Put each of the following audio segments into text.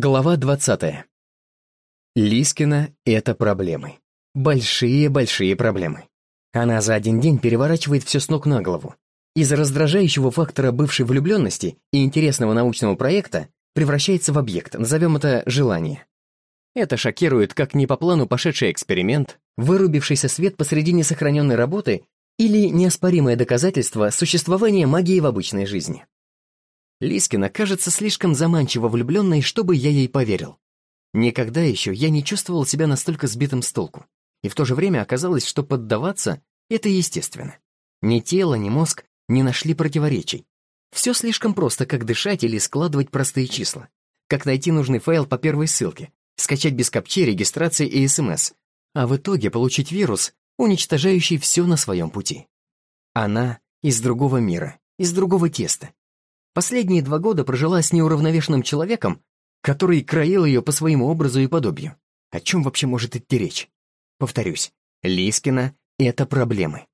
Глава 20. Лискина — это проблемы. Большие-большие проблемы. Она за один день переворачивает все с ног на голову. Из раздражающего фактора бывшей влюбленности и интересного научного проекта превращается в объект, назовем это желание. Это шокирует как не по плану пошедший эксперимент, вырубившийся свет посреди несохраненной работы или неоспоримое доказательство существования магии в обычной жизни. Лискина кажется слишком заманчиво влюбленной, чтобы я ей поверил. Никогда еще я не чувствовал себя настолько сбитым с толку. И в то же время оказалось, что поддаваться — это естественно. Ни тело, ни мозг не нашли противоречий. Все слишком просто, как дышать или складывать простые числа. Как найти нужный файл по первой ссылке, скачать без капчи, регистрации и СМС, а в итоге получить вирус, уничтожающий все на своем пути. Она из другого мира, из другого теста, Последние два года прожила с неуравновешенным человеком, который краил ее по своему образу и подобию. О чем вообще может идти речь? Повторюсь, Лискина — это проблемы.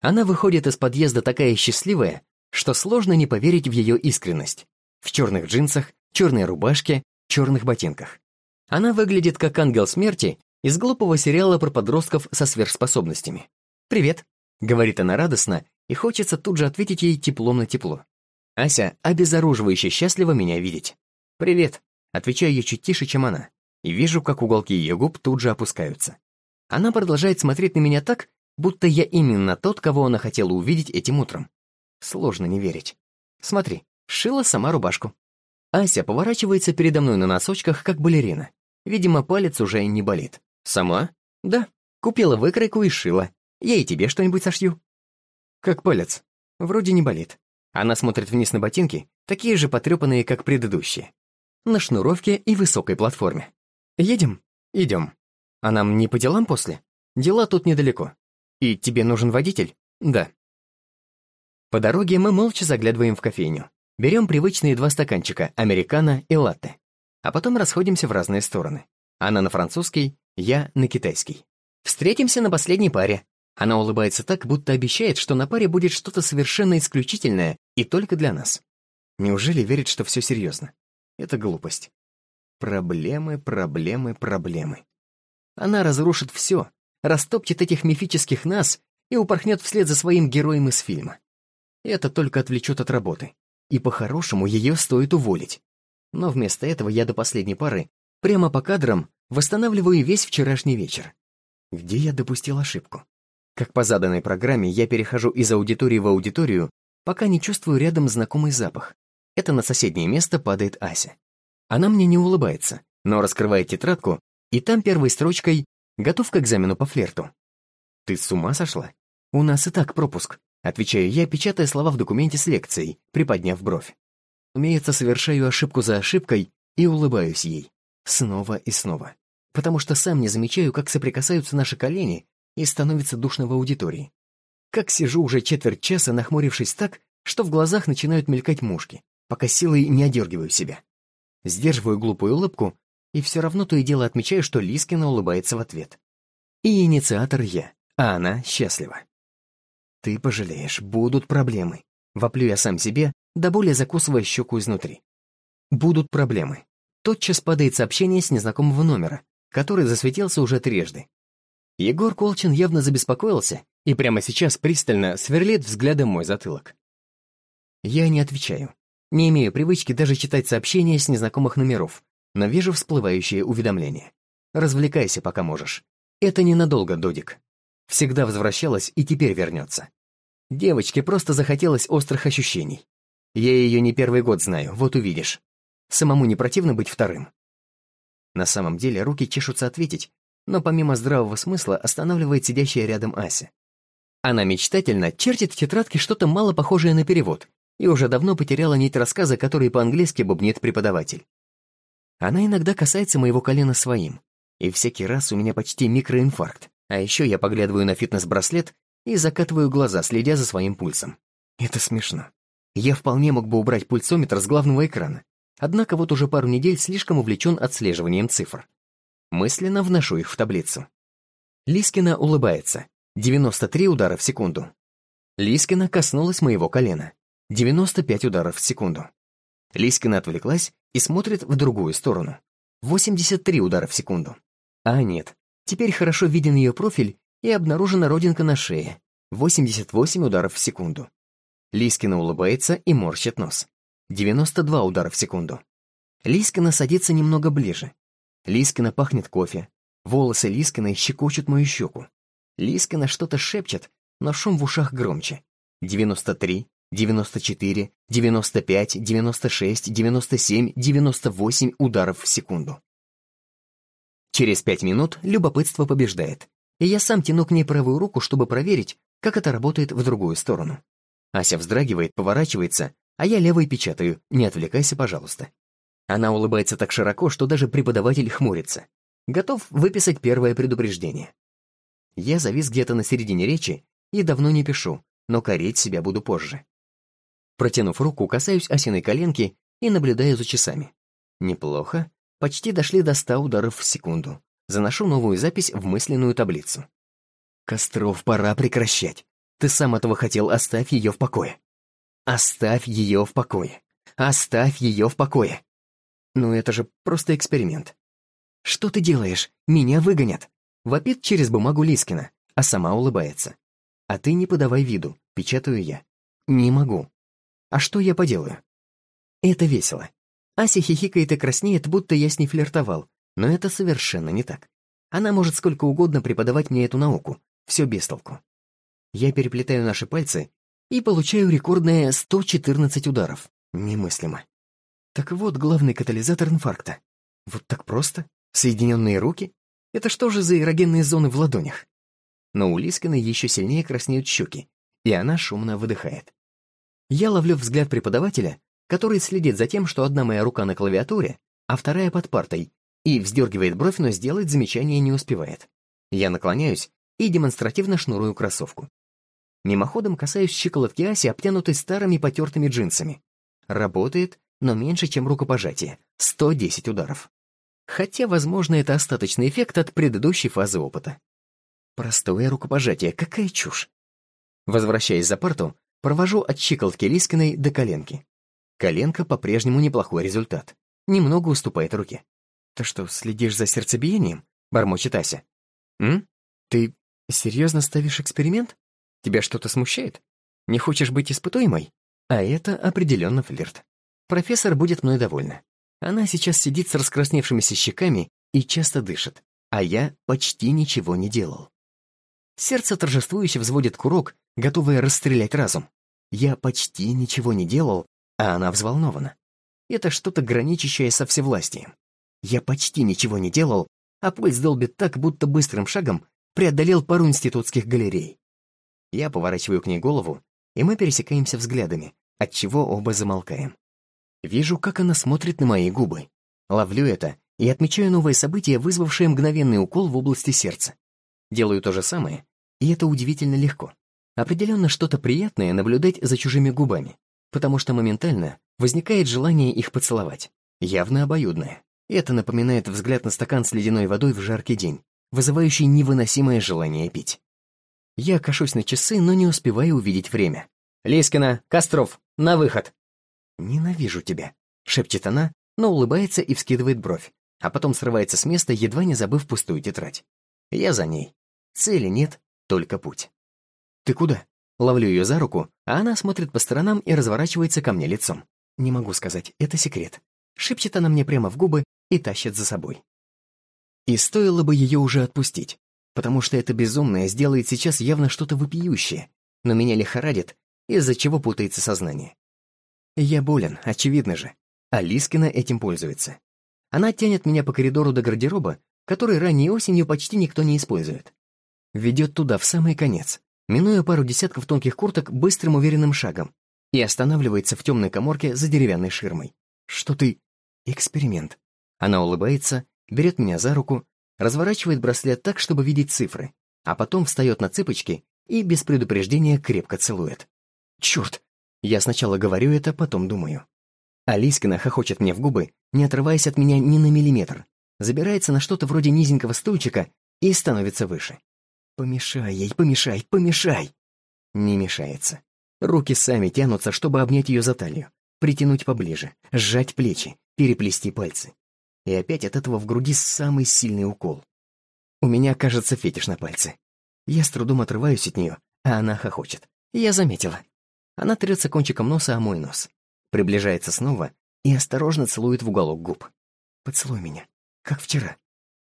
Она выходит из подъезда такая счастливая, что сложно не поверить в ее искренность. В черных джинсах, черной рубашке, черных ботинках. Она выглядит как ангел смерти из глупого сериала про подростков со сверхспособностями. «Привет», — говорит она радостно, и хочется тут же ответить ей теплом на тепло. Ася обезоруживающе счастлива меня видеть. «Привет», — отвечаю я чуть тише, чем она, и вижу, как уголки ее губ тут же опускаются. Она продолжает смотреть на меня так, будто я именно тот, кого она хотела увидеть этим утром. Сложно не верить. Смотри, шила сама рубашку. Ася поворачивается передо мной на носочках, как балерина. Видимо, палец уже не болит. Сама? Да. Купила выкройку и шила. Я и тебе что-нибудь сошью. Как палец? Вроде не болит. Она смотрит вниз на ботинки, такие же потрепанные, как предыдущие. На шнуровке и высокой платформе. «Едем?» «Идем. А нам не по делам после? Дела тут недалеко. И тебе нужен водитель?» «Да». По дороге мы молча заглядываем в кофейню. Берем привычные два стаканчика, американо и латте. А потом расходимся в разные стороны. Она на французский, я на китайский. Встретимся на последней паре. Она улыбается так, будто обещает, что на паре будет что-то совершенно исключительное и только для нас. Неужели верит, что все серьезно? Это глупость. Проблемы, проблемы, проблемы. Она разрушит все, растопчет этих мифических нас и упорхнет вслед за своим героем из фильма. Это только отвлечет от работы. И по-хорошему ее стоит уволить. Но вместо этого я до последней пары, прямо по кадрам, восстанавливаю весь вчерашний вечер. Где я допустил ошибку? Как по заданной программе, я перехожу из аудитории в аудиторию, пока не чувствую рядом знакомый запах. Это на соседнее место падает Ася. Она мне не улыбается, но раскрывает тетрадку, и там первой строчкой «Готов к экзамену по флирту». «Ты с ума сошла? У нас и так пропуск», отвечаю я, печатая слова в документе с лекцией, приподняв бровь. Умеется, совершаю ошибку за ошибкой и улыбаюсь ей. Снова и снова. Потому что сам не замечаю, как соприкасаются наши колени, и становится душно в аудитории. Как сижу уже четверть часа, нахмурившись так, что в глазах начинают мелькать мушки, пока силой не одергиваю себя. Сдерживаю глупую улыбку, и все равно то и дело отмечаю, что Лискина улыбается в ответ. И инициатор я, а она счастлива. «Ты пожалеешь, будут проблемы», — воплю я сам себе, до более закусывая щеку изнутри. «Будут проблемы». Тотчас падает сообщение с незнакомого номера, который засветился уже трижды. Егор Колчин явно забеспокоился и прямо сейчас пристально сверлит взглядом мой затылок. Я не отвечаю. Не имею привычки даже читать сообщения с незнакомых номеров, но вижу всплывающие уведомления. Развлекайся, пока можешь. Это ненадолго, Додик. Всегда возвращалась и теперь вернется. Девочке просто захотелось острых ощущений. Я ее не первый год знаю, вот увидишь. Самому не противно быть вторым. На самом деле руки чешутся ответить, но помимо здравого смысла останавливает сидящая рядом Ася. Она мечтательно чертит в тетрадке что-то мало похожее на перевод и уже давно потеряла нить рассказа, который по-английски бубнит преподаватель. Она иногда касается моего колена своим, и всякий раз у меня почти микроинфаркт, а еще я поглядываю на фитнес-браслет и закатываю глаза, следя за своим пульсом. Это смешно. Я вполне мог бы убрать пульсометр с главного экрана, однако вот уже пару недель слишком увлечен отслеживанием цифр. Мысленно вношу их в таблицу. Лискина улыбается. 93 удара в секунду. Лискина коснулась моего колена. 95 ударов в секунду. Лискина отвлеклась и смотрит в другую сторону. 83 удара в секунду. А нет, теперь хорошо виден ее профиль и обнаружена родинка на шее. 88 ударов в секунду. Лискина улыбается и морщит нос. 92 удара в секунду. Лискина садится немного ближе. Лискина пахнет кофе. Волосы Лискиной щекочут мою щеку. Лискина что-то шепчет, но шум в ушах громче. 93, 94, 95, 96, 97, 98 ударов в секунду. Через пять минут любопытство побеждает, и я сам тяну к ней правую руку, чтобы проверить, как это работает в другую сторону. Ася вздрагивает, поворачивается, а я левой печатаю «Не отвлекайся, пожалуйста». Она улыбается так широко, что даже преподаватель хмурится. Готов выписать первое предупреждение. Я завис где-то на середине речи и давно не пишу, но кореть себя буду позже. Протянув руку, касаюсь осиной коленки и наблюдаю за часами. Неплохо. Почти дошли до ста ударов в секунду. Заношу новую запись в мысленную таблицу. Костров, пора прекращать. Ты сам этого хотел, оставь ее в покое. Оставь ее в покое. Оставь ее в покое. Ну это же просто эксперимент. Что ты делаешь? Меня выгонят. Вопит через бумагу Лискина, а сама улыбается. А ты не подавай виду, печатаю я. Не могу. А что я поделаю? Это весело. Ася хихикает и краснеет, будто я с ней флиртовал, но это совершенно не так. Она может сколько угодно преподавать мне эту науку, все без толку. Я переплетаю наши пальцы и получаю рекордные 114 ударов. Немыслимо. Так вот главный катализатор инфаркта. Вот так просто? Соединенные руки? Это что же за эрогенные зоны в ладонях? Но у Лискиной еще сильнее краснеют щеки, и она шумно выдыхает. Я ловлю взгляд преподавателя, который следит за тем, что одна моя рука на клавиатуре, а вторая под партой, и вздергивает бровь, но сделать замечание не успевает. Я наклоняюсь и демонстративно шнурую кроссовку. Мимоходом касаюсь щиколотки Аси, обтянутой старыми потертыми джинсами. Работает, но меньше, чем рукопожатие. 110 ударов. Хотя, возможно, это остаточный эффект от предыдущей фазы опыта. Простое рукопожатие, какая чушь. Возвращаясь за парту, Провожу от щиколотки Лискиной до коленки. Коленка по-прежнему неплохой результат. Немного уступает руке. «Ты что, следишь за сердцебиением?» — бормочет Ася. «М? Ты серьезно ставишь эксперимент? Тебя что-то смущает? Не хочешь быть испытуемой?» А это определенно флирт. Профессор будет мной довольна. Она сейчас сидит с раскрасневшимися щеками и часто дышит, а я почти ничего не делал. Сердце торжествующе взводит курок, готовое расстрелять разум. Я почти ничего не делал, а она взволнована. Это что-то граничащее со всевластием. Я почти ничего не делал, а пульс долбит так, будто быстрым шагом преодолел пару институтских галерей. Я поворачиваю к ней голову, и мы пересекаемся взглядами, отчего оба замолкаем. Вижу, как она смотрит на мои губы. Ловлю это и отмечаю новое событие, вызвавшее мгновенный укол в области сердца. Делаю то же самое, и это удивительно легко. Определенно что-то приятное наблюдать за чужими губами, потому что моментально возникает желание их поцеловать. Явно обоюдное. Это напоминает взгляд на стакан с ледяной водой в жаркий день, вызывающий невыносимое желание пить. Я кашусь на часы, но не успеваю увидеть время. «Лескина, Костров, на выход!» «Ненавижу тебя», — шепчет она, но улыбается и вскидывает бровь, а потом срывается с места, едва не забыв пустую тетрадь. Я за ней. Цели нет, только путь. «Ты куда?» Ловлю ее за руку, а она смотрит по сторонам и разворачивается ко мне лицом. Не могу сказать, это секрет. Шепчет она мне прямо в губы и тащит за собой. И стоило бы ее уже отпустить, потому что это безумное сделает сейчас явно что-то вопиющее, но меня лихорадит, из-за чего путается сознание. Я болен, очевидно же, а Лискина этим пользуется. Она тянет меня по коридору до гардероба, который ранней осенью почти никто не использует. Ведет туда, в самый конец, минуя пару десятков тонких курток быстрым уверенным шагом, и останавливается в темной коморке за деревянной ширмой. «Что ты...» «Эксперимент». Она улыбается, берет меня за руку, разворачивает браслет так, чтобы видеть цифры, а потом встает на цыпочки и без предупреждения крепко целует. «Черт!» Я сначала говорю это, потом думаю. Алискина хохочет мне в губы, не отрываясь от меня ни на миллиметр, забирается на что-то вроде низенького стульчика и становится выше. Помешай ей, помешай, помешай. Не мешается. Руки сами тянутся, чтобы обнять ее за талию, притянуть поближе, сжать плечи, переплести пальцы. И опять от этого в груди самый сильный укол. У меня, кажется, фетиш на пальце. Я с трудом отрываюсь от нее, а она хохочет. Я заметила. Она трется кончиком носа о мой нос. Приближается снова и осторожно целует в уголок губ. «Поцелуй меня, как вчера.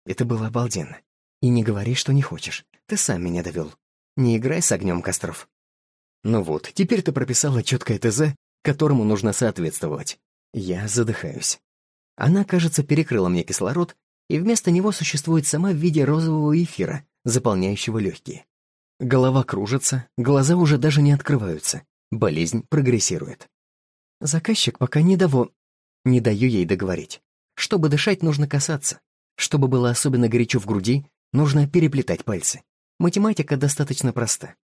Это было обалденно. И не говори, что не хочешь. Ты сам меня довел. Не играй с огнем костров». Ну вот, теперь ты прописала четкое ТЗ, которому нужно соответствовать. Я задыхаюсь. Она, кажется, перекрыла мне кислород, и вместо него существует сама в виде розового эфира, заполняющего легкие. Голова кружится, глаза уже даже не открываются. Болезнь прогрессирует. Заказчик пока не дово... Не даю ей договорить. Чтобы дышать, нужно касаться. Чтобы было особенно горячо в груди, нужно переплетать пальцы. Математика достаточно проста.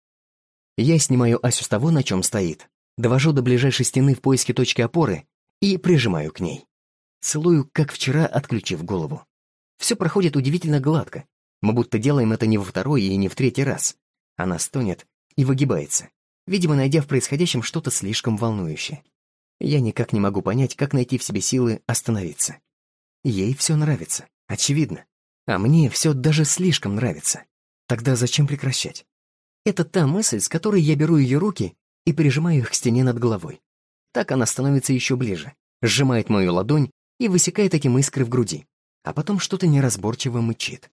Я снимаю Асю с того, на чем стоит, довожу до ближайшей стены в поиске точки опоры и прижимаю к ней. Целую, как вчера, отключив голову. Все проходит удивительно гладко. Мы будто делаем это не во второй и не в третий раз. Она стонет и выгибается, видимо, найдя в происходящем что-то слишком волнующее. Я никак не могу понять, как найти в себе силы остановиться. Ей все нравится, очевидно. А мне все даже слишком нравится. Тогда зачем прекращать? Это та мысль, с которой я беру ее руки и прижимаю их к стене над головой. Так она становится еще ближе, сжимает мою ладонь и высекает таким искры в груди, а потом что-то неразборчиво мычит.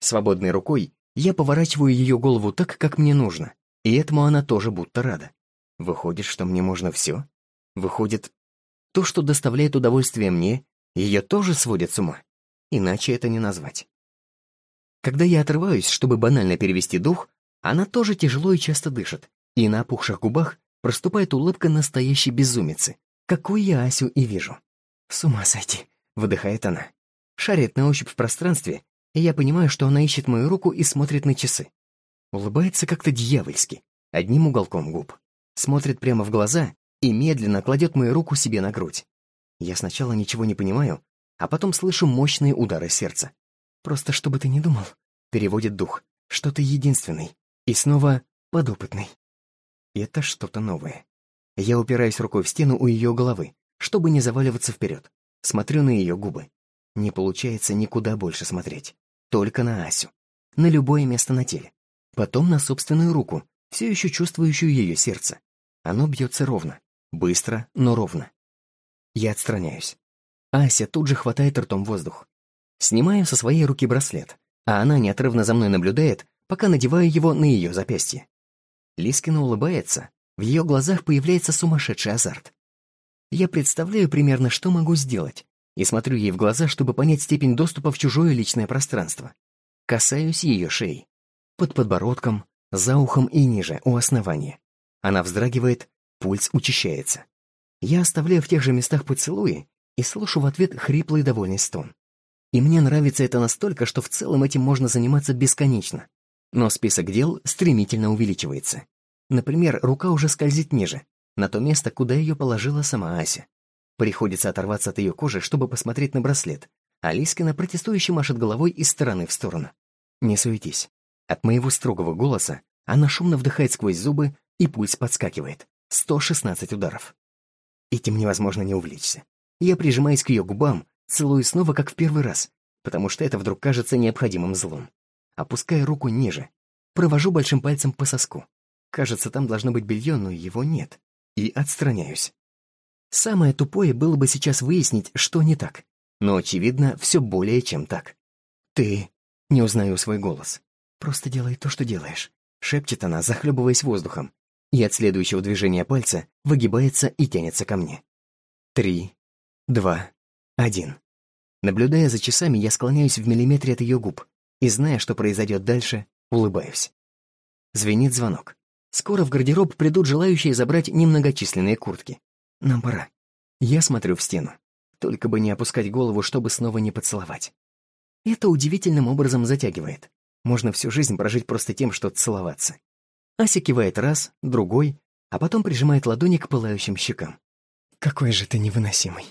Свободной рукой я поворачиваю ее голову так, как мне нужно, и этому она тоже будто рада. Выходит, что мне можно все? Выходит, то, что доставляет удовольствие мне, ее тоже сводит с ума. Иначе это не назвать. Когда я отрываюсь, чтобы банально перевести дух, она тоже тяжело и часто дышит, и на опухших губах проступает улыбка настоящей безумицы, какой я Асю и вижу. «С ума сойти», — выдыхает она. Шарит на ощупь в пространстве, и я понимаю, что она ищет мою руку и смотрит на часы. Улыбается как-то дьявольски, одним уголком губ. Смотрит прямо в глаза и медленно кладет мою руку себе на грудь. Я сначала ничего не понимаю, а потом слышу мощные удары сердца. «Просто чтобы ты не думал», — переводит дух, — «что ты единственный». И снова подопытный. Это что-то новое. Я упираюсь рукой в стену у ее головы, чтобы не заваливаться вперед. Смотрю на ее губы. Не получается никуда больше смотреть. Только на Асю. На любое место на теле. Потом на собственную руку, все еще чувствующую ее сердце. Оно бьется ровно. Быстро, но ровно. Я отстраняюсь. Ася тут же хватает ртом воздух. Снимаю со своей руки браслет, а она неотрывно за мной наблюдает, пока надеваю его на ее запястье. Лискина улыбается, в ее глазах появляется сумасшедший азарт. Я представляю примерно, что могу сделать, и смотрю ей в глаза, чтобы понять степень доступа в чужое личное пространство. Касаюсь ее шеи. Под подбородком, за ухом и ниже, у основания. Она вздрагивает, пульс учащается. Я оставляю в тех же местах поцелуи и слышу в ответ хриплый довольный стон. И мне нравится это настолько, что в целом этим можно заниматься бесконечно. Но список дел стремительно увеличивается. Например, рука уже скользит ниже, на то место, куда ее положила сама Ася. Приходится оторваться от ее кожи, чтобы посмотреть на браслет, а Лискина протестующе машет головой из стороны в сторону. «Не суетись». От моего строгого голоса она шумно вдыхает сквозь зубы, и пульс подскакивает. 116 ударов. Этим невозможно не увлечься. Я прижимаюсь к ее губам, целую снова, как в первый раз, потому что это вдруг кажется необходимым злом. Опускаю руку ниже, провожу большим пальцем по соску. Кажется, там должно быть белье, но его нет. И отстраняюсь. Самое тупое было бы сейчас выяснить, что не так. Но, очевидно, все более чем так. «Ты...» — не узнаю свой голос. «Просто делай то, что делаешь», — шепчет она, захлебываясь воздухом. И от следующего движения пальца выгибается и тянется ко мне. Три, два, один. Наблюдая за часами, я склоняюсь в миллиметре от ее губ и, зная, что произойдет дальше, улыбаюсь. Звенит звонок. Скоро в гардероб придут желающие забрать немногочисленные куртки. Нам пора. Я смотрю в стену. Только бы не опускать голову, чтобы снова не поцеловать. Это удивительным образом затягивает. Можно всю жизнь прожить просто тем, что целоваться. Ася кивает раз, другой, а потом прижимает ладони к пылающим щекам. «Какой же ты невыносимый!»